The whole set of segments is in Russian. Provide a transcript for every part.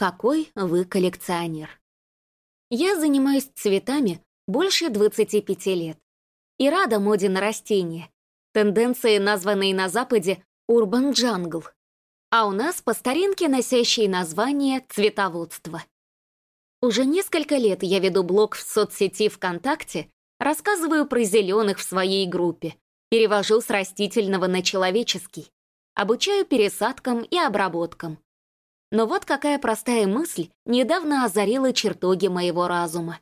какой вы коллекционер. Я занимаюсь цветами больше 25 лет и рада моде на растения, тенденции, названные на Западе «урбан джангл», а у нас по старинке носящие название «цветоводство». Уже несколько лет я веду блог в соцсети ВКонтакте, рассказываю про зеленых в своей группе, перевожу с растительного на человеческий, обучаю пересадкам и обработкам. Но вот какая простая мысль недавно озарила чертоги моего разума.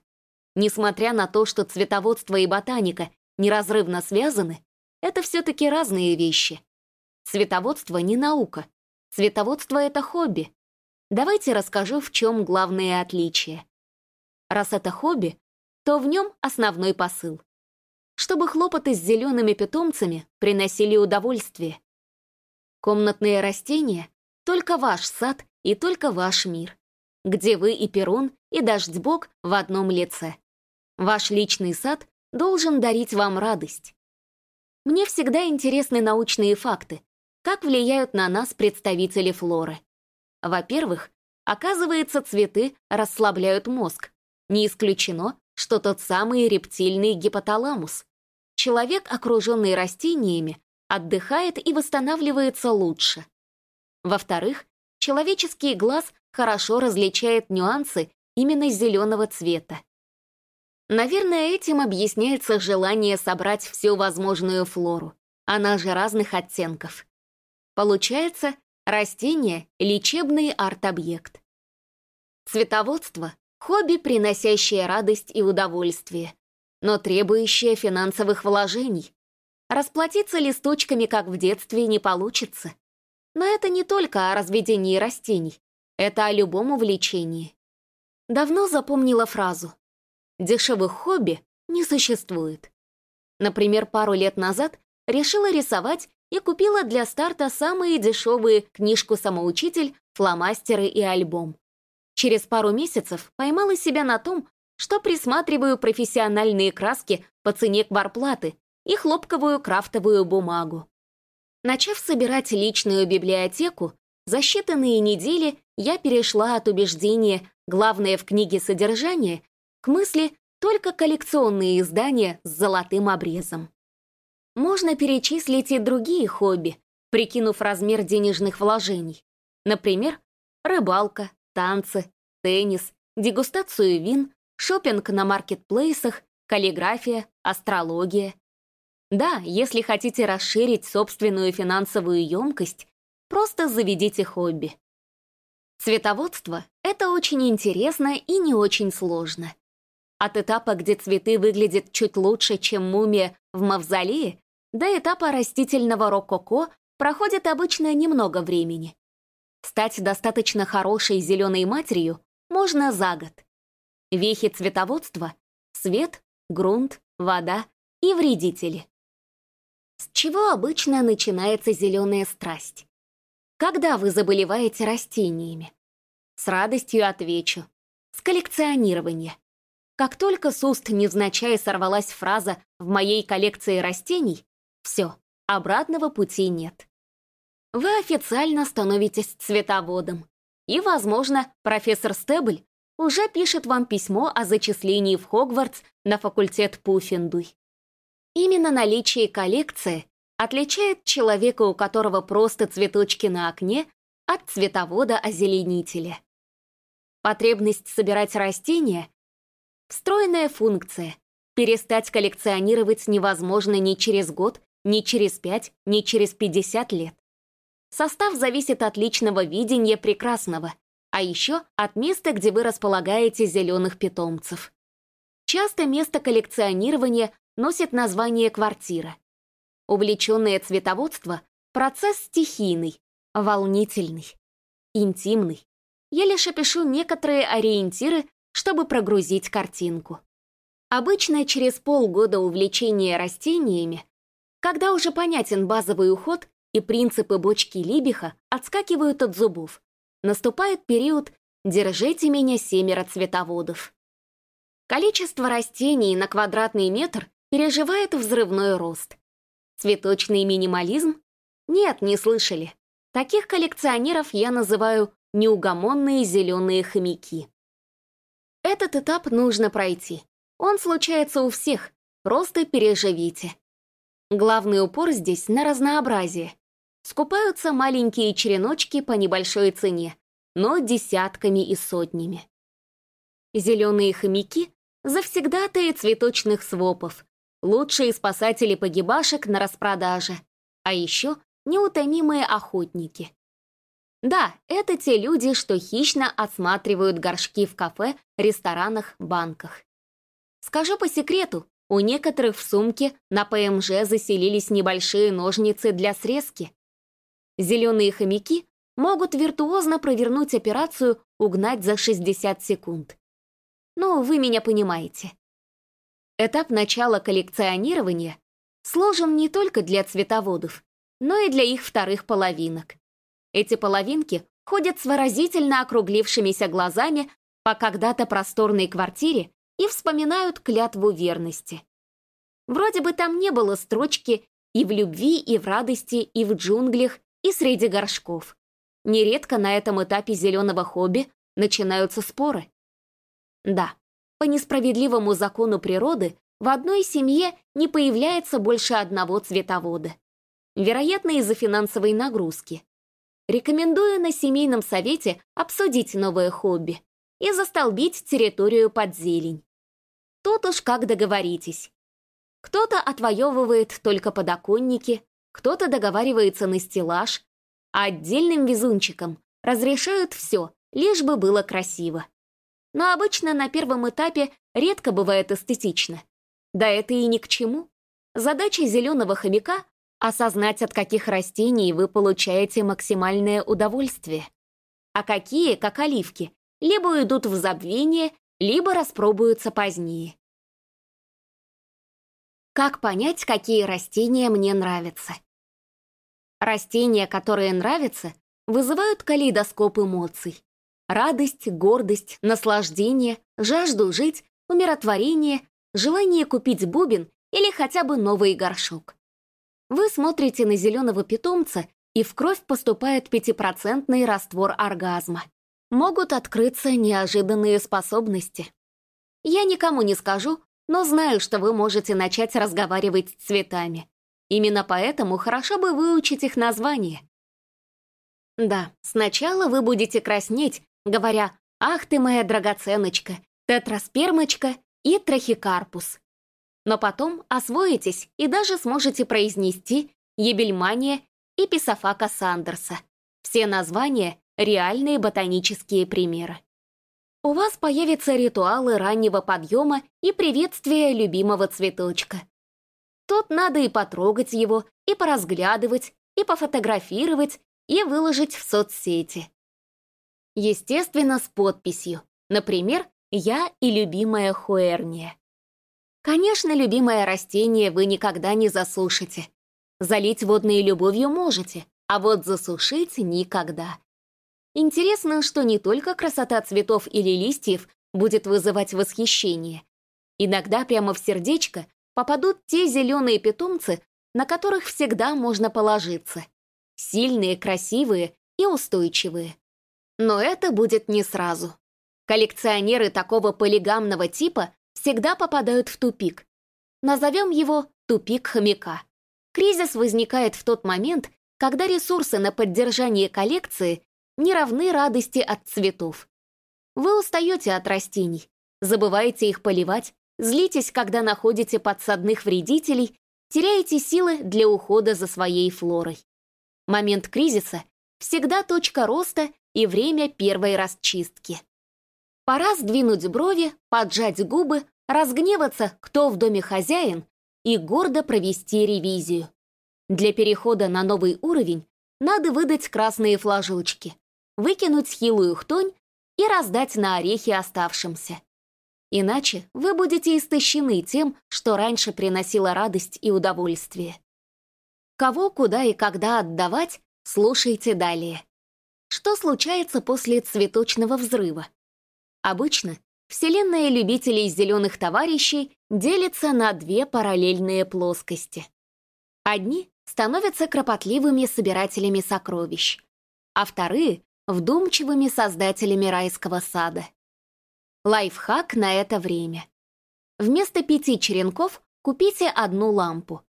Несмотря на то, что цветоводство и ботаника неразрывно связаны, это все-таки разные вещи. Цветоводство не наука. Цветоводство — это хобби, Давайте расскажу, в чем главное отличие. Раз это хобби, то в нем основной посыл. Чтобы хлопоты с зелеными питомцами приносили удовольствие. Комнатные растения — только ваш сад и только ваш мир, где вы и Перун, и Дождьбог в одном лице. Ваш личный сад должен дарить вам радость. Мне всегда интересны научные факты, как влияют на нас представители флоры. Во-первых, оказывается, цветы расслабляют мозг. Не исключено, что тот самый рептильный гипоталамус. Человек, окруженный растениями, отдыхает и восстанавливается лучше. Во-вторых, человеческий глаз хорошо различает нюансы именно зеленого цвета. Наверное, этим объясняется желание собрать всю возможную флору, она же разных оттенков. Получается, Растение — лечебный арт-объект. Цветоводство — хобби, приносящее радость и удовольствие, но требующее финансовых вложений. Расплатиться листочками, как в детстве, не получится. Но это не только о разведении растений, это о любом увлечении. Давно запомнила фразу «Дешевых хобби не существует». Например, пару лет назад решила рисовать и купила для старта самые дешевые книжку-самоучитель, фломастеры и альбом. Через пару месяцев поймала себя на том, что присматриваю профессиональные краски по цене кварплаты и хлопковую крафтовую бумагу. Начав собирать личную библиотеку, за считанные недели я перешла от убеждения «главное в книге содержание» к мысли «только коллекционные издания с золотым обрезом». Можно перечислить и другие хобби, прикинув размер денежных вложений. Например, рыбалка, танцы, теннис, дегустацию вин, шопинг на маркетплейсах, каллиграфия, астрология. Да, если хотите расширить собственную финансовую емкость, просто заведите хобби. Цветоводство — это очень интересно и не очень сложно. От этапа, где цветы выглядят чуть лучше, чем мумия в мавзолее, до этапа растительного рококо проходит обычно немного времени. Стать достаточно хорошей зеленой матерью можно за год. Вехи цветоводства — свет, грунт, вода и вредители. С чего обычно начинается зеленая страсть? Когда вы заболеваете растениями? С радостью отвечу. С коллекционирования. Как только с уст невзначай сорвалась фраза «в моей коллекции растений», все, обратного пути нет. Вы официально становитесь цветоводом. И, возможно, профессор Стебль уже пишет вам письмо о зачислении в Хогвартс на факультет Пуффендуй. Именно наличие коллекции отличает человека, у которого просто цветочки на окне, от цветовода-озеленителя. Потребность собирать растения — встроенная функция. Перестать коллекционировать невозможно ни через год, ни через пять, ни через пятьдесят лет. Состав зависит от личного видения прекрасного, а еще от места, где вы располагаете зеленых питомцев. Часто место коллекционирования носит название квартира. Увлеченное цветоводство — процесс стихийный, волнительный, интимный. Я лишь опишу некоторые ориентиры, чтобы прогрузить картинку. Обычно через полгода увлечения растениями когда уже понятен базовый уход и принципы бочки Либиха отскакивают от зубов, наступает период «держите меня семеро цветоводов». Количество растений на квадратный метр переживает взрывной рост. Цветочный минимализм? Нет, не слышали. Таких коллекционеров я называю неугомонные зеленые хомяки. Этот этап нужно пройти. Он случается у всех, просто переживите. Главный упор здесь на разнообразие. Скупаются маленькие череночки по небольшой цене, но десятками и сотнями. Зеленые хомяки — завсегдатые цветочных свопов, лучшие спасатели погибашек на распродаже, а еще неутомимые охотники. Да, это те люди, что хищно осматривают горшки в кафе, ресторанах, банках. Скажу по секрету, у некоторых в сумке на ПМЖ заселились небольшие ножницы для срезки. Зеленые хомяки могут виртуозно провернуть операцию «Угнать за 60 секунд». Ну, вы меня понимаете. Этап начала коллекционирования сложен не только для цветоводов, но и для их вторых половинок. Эти половинки ходят с выразительно округлившимися глазами по когда-то просторной квартире и вспоминают клятву верности. Вроде бы там не было строчки и в любви, и в радости, и в джунглях, и среди горшков. Нередко на этом этапе зеленого хобби начинаются споры. Да, по несправедливому закону природы в одной семье не появляется больше одного цветовода. Вероятно, из-за финансовой нагрузки. Рекомендую на семейном совете обсудить новое хобби и застолбить территорию под зелень. Тут уж как договоритесь. Кто-то отвоевывает только подоконники, кто-то договаривается на стеллаж, а отдельным везунчикам разрешают все, лишь бы было красиво. Но обычно на первом этапе редко бывает эстетично. Да это и ни к чему. Задача зеленого хомяка — осознать, от каких растений вы получаете максимальное удовольствие. А какие, как оливки, либо уйдут в забвение, либо распробуются позднее. Как понять, какие растения мне нравятся? Растения, которые нравятся, вызывают калейдоскоп эмоций. Радость, гордость, наслаждение, жажду жить, умиротворение, желание купить бубен или хотя бы новый горшок. Вы смотрите на зеленого питомца, и в кровь поступает пятипроцентный раствор оргазма. Могут открыться неожиданные способности. Я никому не скажу, но знаю, что вы можете начать разговаривать с цветами. Именно поэтому хорошо бы выучить их название. Да, сначала вы будете краснеть, говоря «Ах ты моя драгоценочка, тетраспермочка и трахикарпус». Но потом освоитесь и даже сможете произнести ебельмания и писофака Сандерса. Все названия — реальные ботанические примеры у вас появятся ритуалы раннего подъема и приветствия любимого цветочка. Тут надо и потрогать его, и поразглядывать, и пофотографировать, и выложить в соцсети. Естественно, с подписью. Например, «Я и любимая хуэрния». Конечно, любимое растение вы никогда не засушите. Залить водной любовью можете, а вот засушить никогда. Интересно, что не только красота цветов или листьев будет вызывать восхищение. Иногда прямо в сердечко попадут те зеленые питомцы, на которых всегда можно положиться. Сильные, красивые и устойчивые. Но это будет не сразу. Коллекционеры такого полигамного типа всегда попадают в тупик. Назовем его «тупик хомяка». Кризис возникает в тот момент, когда ресурсы на поддержание коллекции не равны радости от цветов. Вы устаете от растений, забываете их поливать, злитесь, когда находите подсадных вредителей, теряете силы для ухода за своей флорой. Момент кризиса — всегда точка роста и время первой расчистки. Пора сдвинуть брови, поджать губы, разгневаться, кто в доме хозяин, и гордо провести ревизию. Для перехода на новый уровень надо выдать красные флажочки выкинуть хилую хтонь и раздать на орехи оставшимся. Иначе вы будете истощены тем, что раньше приносило радость и удовольствие. Кого, куда и когда отдавать, слушайте далее. Что случается после цветочного взрыва? Обычно Вселенная любителей зеленых товарищей делится на две параллельные плоскости. Одни становятся кропотливыми собирателями сокровищ, а вторые вдумчивыми создателями райского сада. Лайфхак на это время. Вместо пяти черенков купите одну лампу.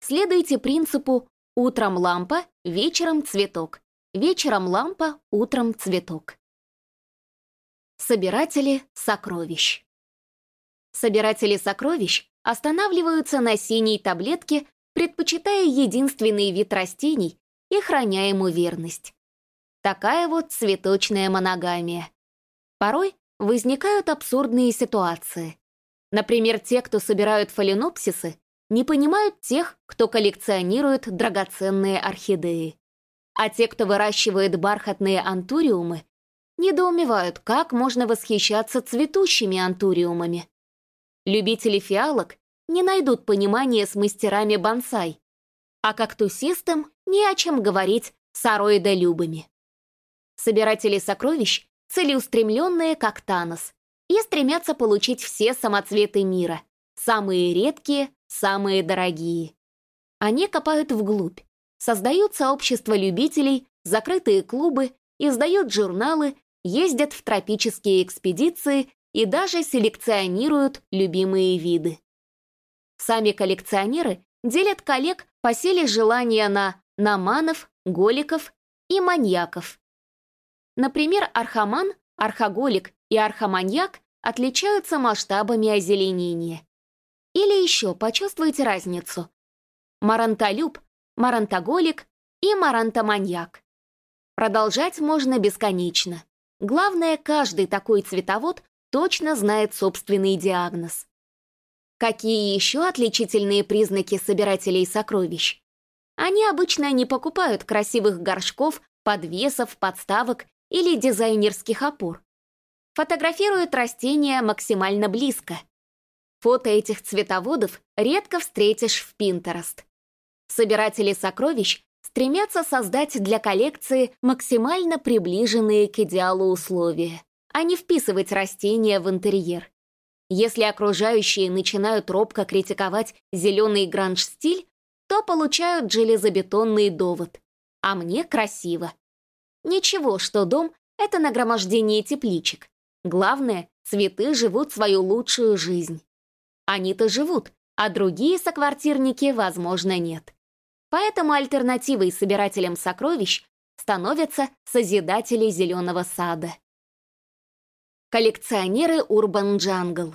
Следуйте принципу «утром лампа, вечером цветок», вечером лампа, утром цветок. Собиратели сокровищ. Собиратели сокровищ останавливаются на синей таблетке, предпочитая единственный вид растений и храня ему верность. Такая вот цветочная моногамия. Порой возникают абсурдные ситуации. Например, те, кто собирают фаленопсисы, не понимают тех, кто коллекционирует драгоценные орхидеи. А те, кто выращивает бархатные антуриумы, недоумевают, как можно восхищаться цветущими антуриумами. Любители фиалок не найдут понимания с мастерами бонсай, а кактусистам не о чем говорить с ароидолюбами. Собиратели сокровищ целеустремленные, как Танос, и стремятся получить все самоцветы мира, самые редкие, самые дорогие. Они копают вглубь, создают сообщества любителей, закрытые клубы, издают журналы, ездят в тропические экспедиции и даже селекционируют любимые виды. Сами коллекционеры делят коллег по силе желания на наманов, голиков и маньяков. Например, архаман, архоголик и архоманьяк отличаются масштабами озеленения. Или еще почувствуйте разницу. Марантолюб, марантоголик и марантоманьяк. Продолжать можно бесконечно. Главное, каждый такой цветовод точно знает собственный диагноз. Какие еще отличительные признаки собирателей сокровищ? Они обычно не покупают красивых горшков, подвесов, подставок или дизайнерских опор. Фотографируют растения максимально близко. Фото этих цветоводов редко встретишь в Pinterest. Собиратели сокровищ стремятся создать для коллекции максимально приближенные к идеалу условия а не вписывать растения в интерьер. Если окружающие начинают робко критиковать зеленый гранж-стиль, то получают железобетонный довод. А мне красиво. Ничего, что дом — это нагромождение тепличек. Главное, цветы живут свою лучшую жизнь. Они-то живут, а другие соквартирники, возможно, нет. Поэтому альтернативой собирателям сокровищ становятся созидатели зеленого сада. Коллекционеры Urban Jungle.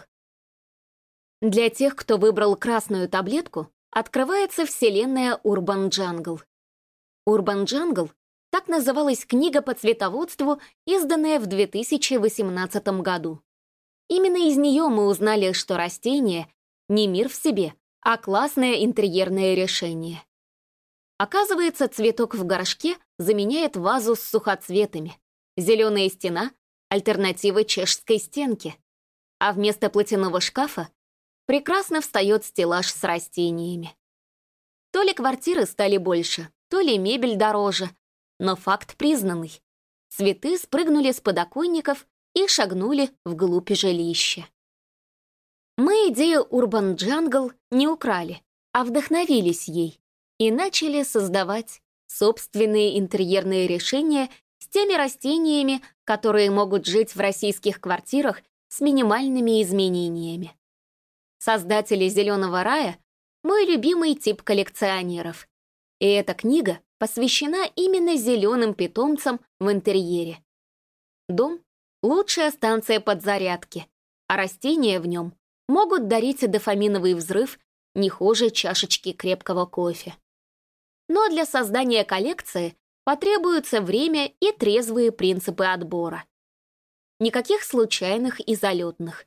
Для тех, кто выбрал красную таблетку, открывается вселенная Urban Jungle. Urban Jungle — так называлась книга по цветоводству, изданная в 2018 году. Именно из нее мы узнали, что растение — не мир в себе, а классное интерьерное решение. Оказывается, цветок в горшке заменяет вазу с сухоцветами. Зеленая стена альтернатива чешской стенки. А вместо платяного шкафа прекрасно встает стеллаж с растениями. То ли квартиры стали больше, то ли мебель дороже, но факт признанный. Цветы спрыгнули с подоконников и шагнули вглубь жилища. Мы идею Urban Jungle не украли, а вдохновились ей и начали создавать собственные интерьерные решения с теми растениями, которые могут жить в российских квартирах с минимальными изменениями. Создатели «Зеленого рая» — мой любимый тип коллекционеров. И эта книга посвящена именно зеленым питомцам в интерьере. Дом — лучшая станция подзарядки, а растения в нем могут дарить дофаминовый взрыв не хуже чашечки крепкого кофе. Но для создания коллекции потребуется время и трезвые принципы отбора. Никаких случайных и залетных.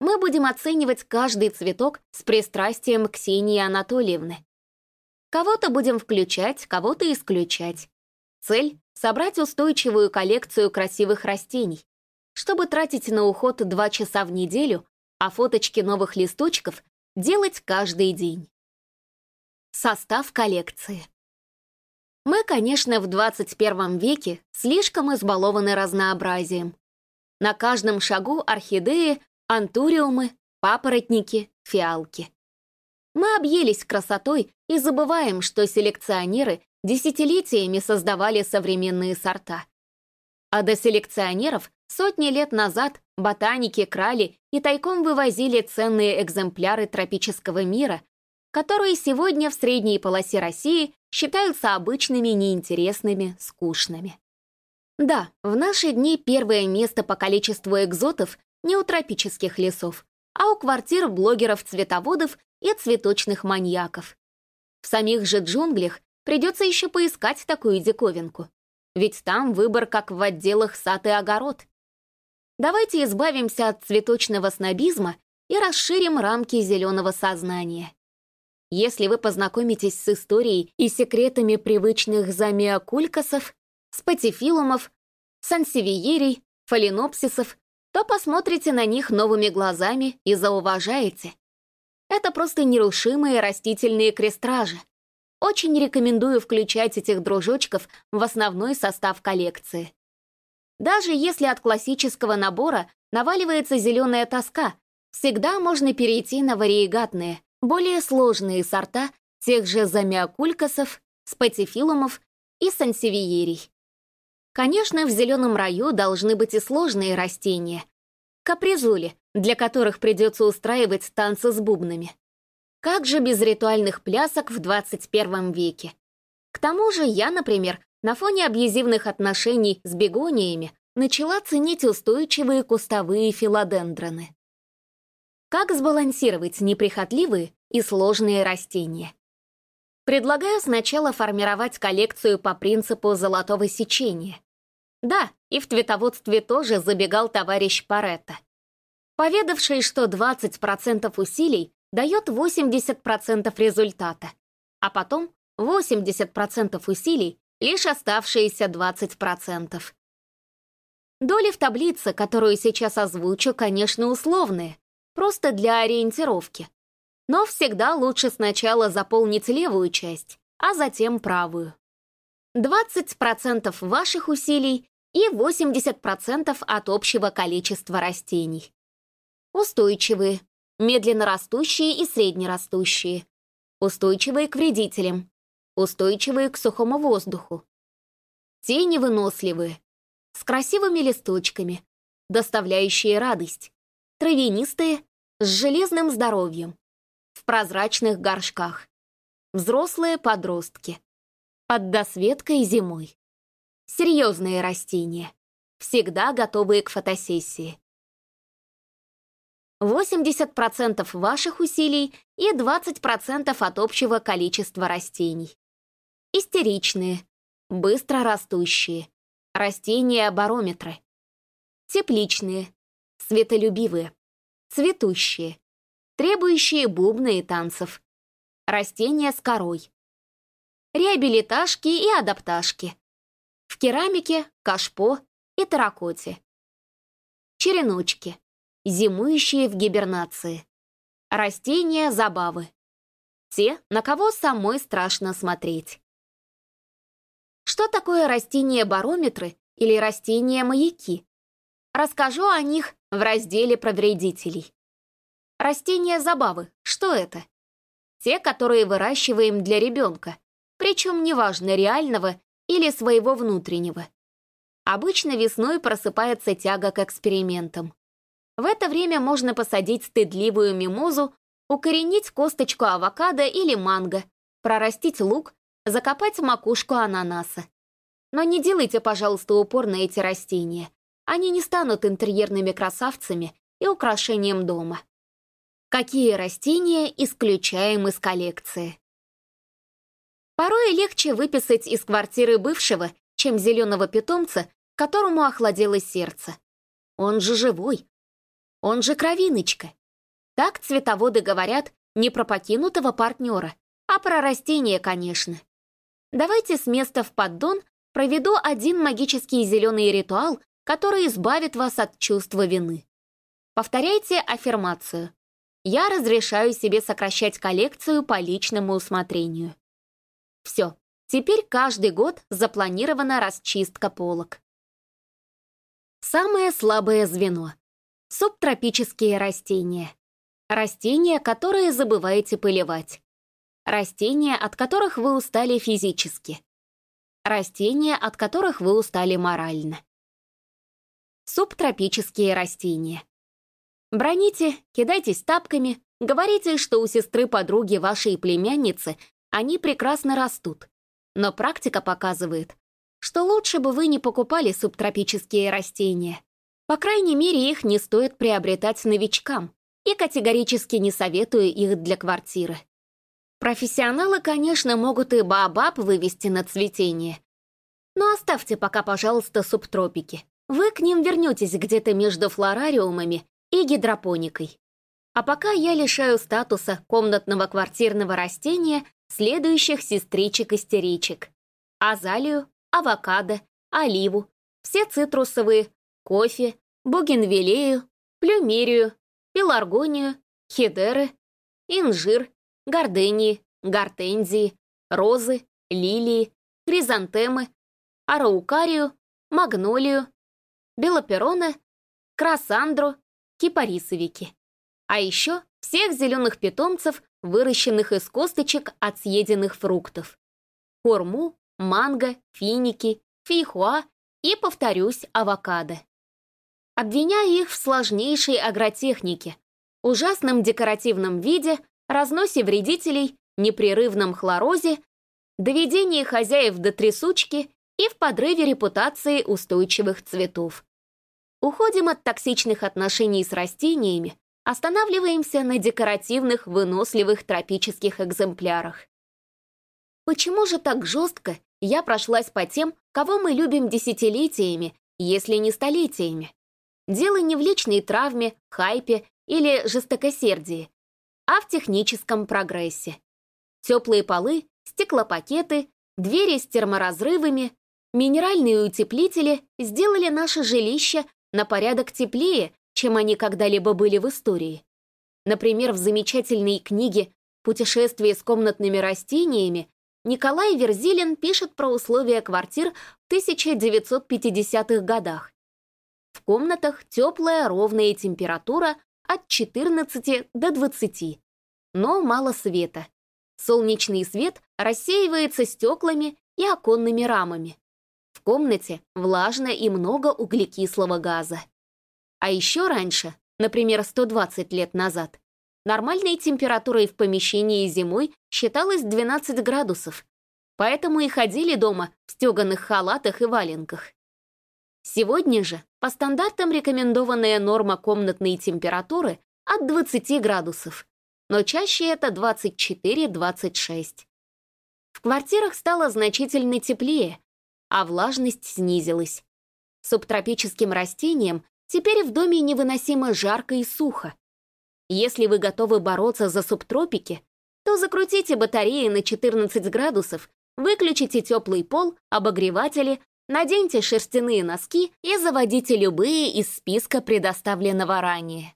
Мы будем оценивать каждый цветок с пристрастием Ксении Анатольевны. Кого-то будем включать, кого-то исключать. Цель — собрать устойчивую коллекцию красивых растений, чтобы тратить на уход два часа в неделю, а фоточки новых листочков делать каждый день. Состав коллекции. Мы, конечно, в 21 веке слишком избалованы разнообразием. На каждом шагу орхидеи, антуриумы, папоротники, фиалки. Мы объелись красотой и забываем, что селекционеры десятилетиями создавали современные сорта. А до селекционеров сотни лет назад ботаники крали и тайком вывозили ценные экземпляры тропического мира, которые сегодня в средней полосе России считаются обычными, неинтересными, скучными. Да, в наши дни первое место по количеству экзотов не у тропических лесов, а у квартир блогеров-цветоводов и цветочных маньяков. В самих же джунглях придется еще поискать такую диковинку. Ведь там выбор как в отделах сад и огород. Давайте избавимся от цветочного снобизма и расширим рамки зеленого сознания. Если вы познакомитесь с историей и секретами привычных замиокулькасов, спатифилумов, сансевиерий, фаленопсисов, то посмотрите на них новыми глазами и зауважаете. Это просто нерушимые растительные крестражи. Очень рекомендую включать этих дружочков в основной состав коллекции. Даже если от классического набора наваливается зеленая тоска, всегда можно перейти на вариегатные, более сложные сорта тех же замиокулькасов, спатифилумов и сансевиерий. Конечно, в зеленом раю должны быть и сложные растения. Капризули, для которых придется устраивать танцы с бубнами. Как же без ритуальных плясок в 21 веке? К тому же я, например, на фоне абьюзивных отношений с бегониями начала ценить устойчивые кустовые филодендроны. Как сбалансировать неприхотливые и сложные растения? Предлагаю сначала формировать коллекцию по принципу золотого сечения. Да, и в цветоводстве тоже забегал товарищ Паретта, поведавший, что 20% усилий дает 80% результата, а потом 80% усилий — лишь оставшиеся 20%. Доли в таблице, которую сейчас озвучу, конечно, условные, просто для ориентировки. Но всегда лучше сначала заполнить левую часть, а затем правую. 20% ваших усилий и 80% от общего количества растений. Устойчивые, медленно растущие и среднерастущие. Устойчивые к вредителям. Устойчивые к сухому воздуху. Тени выносливые, с красивыми листочками, доставляющие радость. Травянистые, с железным здоровьем. В прозрачных горшках. Взрослые подростки. Под досветкой зимой. Серьезные растения. Всегда готовые к фотосессии. 80% ваших усилий и 20% от общего количества растений. Истеричные, быстро растущие, растения-барометры. Тепличные, светолюбивые, цветущие, требующие бубны и танцев. Растения с корой. Реабилиташки и адапташки. В керамике, кашпо и терракоте. Череночки зимующие в гибернации. Растения забавы. Те, на кого самой страшно смотреть. Что такое растения-барометры или растения-маяки? Расскажу о них в разделе про вредителей. Растения забавы. Что это? Те, которые выращиваем для ребенка, причем неважно реального или своего внутреннего. Обычно весной просыпается тяга к экспериментам. В это время можно посадить стыдливую мимозу, укоренить косточку авокадо или манго, прорастить лук, закопать макушку ананаса. Но не делайте, пожалуйста, упор на эти растения. Они не станут интерьерными красавцами и украшением дома. Какие растения исключаем из коллекции? Порой легче выписать из квартиры бывшего, чем зеленого питомца, которому охладело сердце. Он же живой, он же кровиночка. Так цветоводы говорят не про покинутого партнера, а про растение, конечно. Давайте с места в поддон проведу один магический зеленый ритуал, который избавит вас от чувства вины. Повторяйте аффирмацию. Я разрешаю себе сокращать коллекцию по личному усмотрению. Все, теперь каждый год запланирована расчистка полок. Самое слабое звено Субтропические растения. Растения, которые забываете поливать. Растения, от которых вы устали физически. Растения, от которых вы устали морально. Субтропические растения. Броните, кидайтесь тапками, говорите, что у сестры-подруги вашей племянницы они прекрасно растут. Но практика показывает, что лучше бы вы не покупали субтропические растения. По крайней мере, их не стоит приобретать новичкам, и категорически не советую их для квартиры. Профессионалы, конечно, могут и баобаб вывести на цветение. Но оставьте пока, пожалуйста, субтропики. Вы к ним вернетесь где-то между флорариумами и гидропоникой. А пока я лишаю статуса комнатного квартирного растения следующих сестричек-истеричек. Азалию, авокадо, оливу, все цитрусовые, кофе, бугенвилею, плюмерию, пеларгонию, хидеры, инжир, гордении, гортензии, розы, лилии, хризантемы, араукарию, магнолию, белопероны, красандру, кипарисовики. А еще всех зеленых питомцев, выращенных из косточек от съеденных фруктов. Хурму, манго, финики, фейхуа и, повторюсь, авокадо. Обвиняя их в сложнейшей агротехнике, ужасном декоративном виде, разносе вредителей, непрерывном хлорозе, доведении хозяев до трясучки и в подрыве репутации устойчивых цветов. Уходим от токсичных отношений с растениями, останавливаемся на декоративных, выносливых тропических экземплярах. Почему же так жестко я прошлась по тем, кого мы любим десятилетиями, если не столетиями? Дело не в личной травме, хайпе или жестокосердии, а в техническом прогрессе. Теплые полы, стеклопакеты, двери с терморазрывами, минеральные утеплители сделали наше жилище на порядок теплее, чем они когда-либо были в истории. Например, в замечательной книге «Путешествие с комнатными растениями» Николай Верзилин пишет про условия квартир в 1950-х годах. В комнатах теплая ровная температура от 14 до 20, но мало света. Солнечный свет рассеивается стеклами и оконными рамами. В комнате влажно и много углекислого газа. А еще раньше, например, 120 лет назад, нормальной температурой в помещении зимой считалось 12 градусов, поэтому и ходили дома в стеганых халатах и валенках. Сегодня же по стандартам рекомендованная норма комнатной температуры от 20 градусов, но чаще это 24-26. В квартирах стало значительно теплее, а влажность снизилась. Субтропическим растениям теперь в доме невыносимо жарко и сухо. Если вы готовы бороться за субтропики, то закрутите батареи на 14 градусов, выключите теплый пол, обогреватели, наденьте шерстяные носки и заводите любые из списка предоставленного ранее.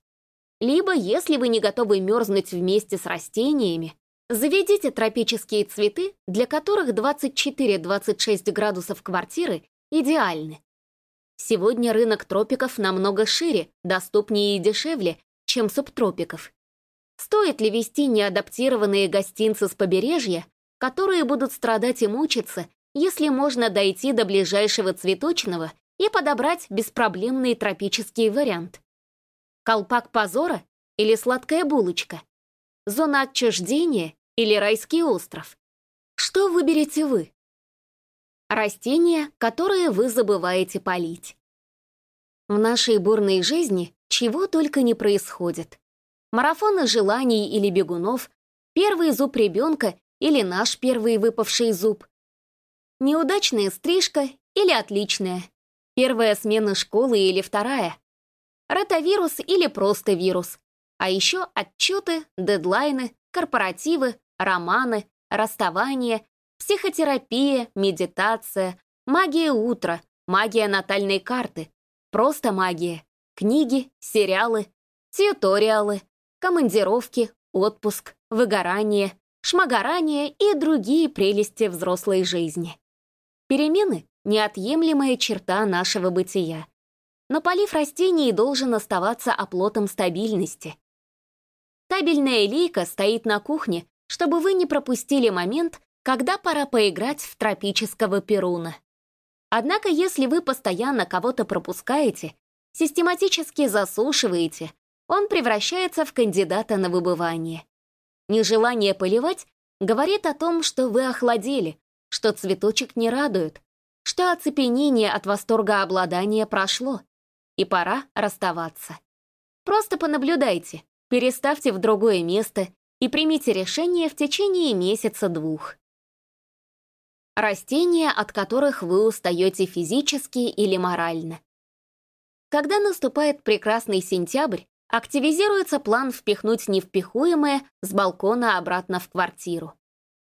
Либо, если вы не готовы мерзнуть вместе с растениями, Заведите тропические цветы, для которых 24-26 градусов квартиры идеальны. Сегодня рынок тропиков намного шире, доступнее и дешевле, чем субтропиков. Стоит ли вести неадаптированные гостинцы с побережья, которые будут страдать и мучиться, если можно дойти до ближайшего цветочного и подобрать беспроблемный тропический вариант? Колпак позора или сладкая булочка? Зона отчуждения или райский остров? Что выберете вы? Растения, которые вы забываете полить. В нашей бурной жизни чего только не происходит. Марафоны желаний или бегунов, первый зуб ребенка или наш первый выпавший зуб. Неудачная стрижка или отличная. Первая смена школы или вторая. Ротавирус или просто вирус. А еще отчеты, дедлайны, корпоративы, романы, расставания, психотерапия, медитация, магия утра, магия натальной карты, просто магия, книги, сериалы, тьюториалы, командировки, отпуск, выгорание, шмагорание и другие прелести взрослой жизни. Перемены — неотъемлемая черта нашего бытия. Но полив растений должен оставаться оплотом стабильности. Табельная лейка стоит на кухне чтобы вы не пропустили момент, когда пора поиграть в тропического перуна. Однако, если вы постоянно кого-то пропускаете систематически засушиваете, он превращается в кандидата на выбывание. Нежелание поливать говорит о том, что вы охладели, что цветочек не радует, что оцепенение от восторга обладания прошло, и пора расставаться. Просто понаблюдайте, переставьте в другое место и примите решение в течение месяца-двух. Растения, от которых вы устаете физически или морально. Когда наступает прекрасный сентябрь, активизируется план впихнуть невпихуемое с балкона обратно в квартиру.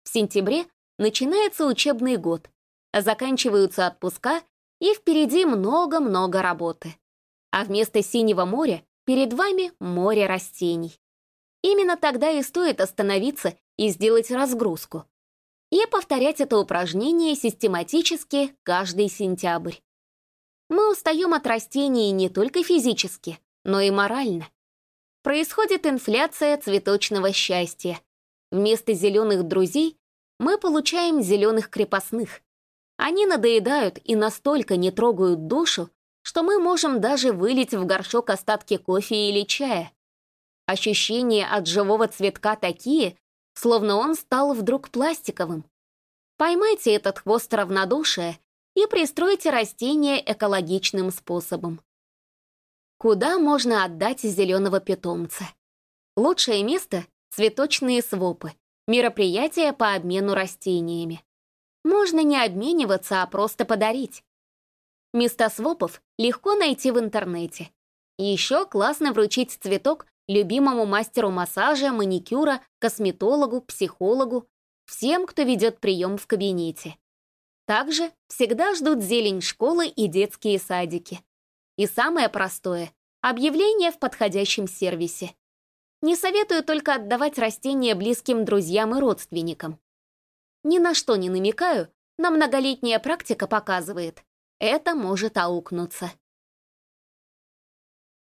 В сентябре начинается учебный год, заканчиваются отпуска, и впереди много-много работы. А вместо синего моря перед вами море растений. Именно тогда и стоит остановиться и сделать разгрузку. И повторять это упражнение систематически каждый сентябрь. Мы устаем от растений не только физически, но и морально. Происходит инфляция цветочного счастья. Вместо зеленых друзей мы получаем зеленых крепостных. Они надоедают и настолько не трогают душу, что мы можем даже вылить в горшок остатки кофе или чая. Ощущения от живого цветка такие, словно он стал вдруг пластиковым. Поймайте этот хвост равнодушия и пристройте растение экологичным способом. Куда можно отдать зеленого питомца? Лучшее место — цветочные свопы, мероприятия по обмену растениями. Можно не обмениваться, а просто подарить. Места свопов легко найти в интернете. Еще классно вручить цветок любимому мастеру массажа, маникюра, косметологу, психологу, всем, кто ведет прием в кабинете. Также всегда ждут зелень школы и детские садики. И самое простое — объявление в подходящем сервисе. Не советую только отдавать растения близким друзьям и родственникам. Ни на что не намекаю, но многолетняя практика показывает, это может аукнуться.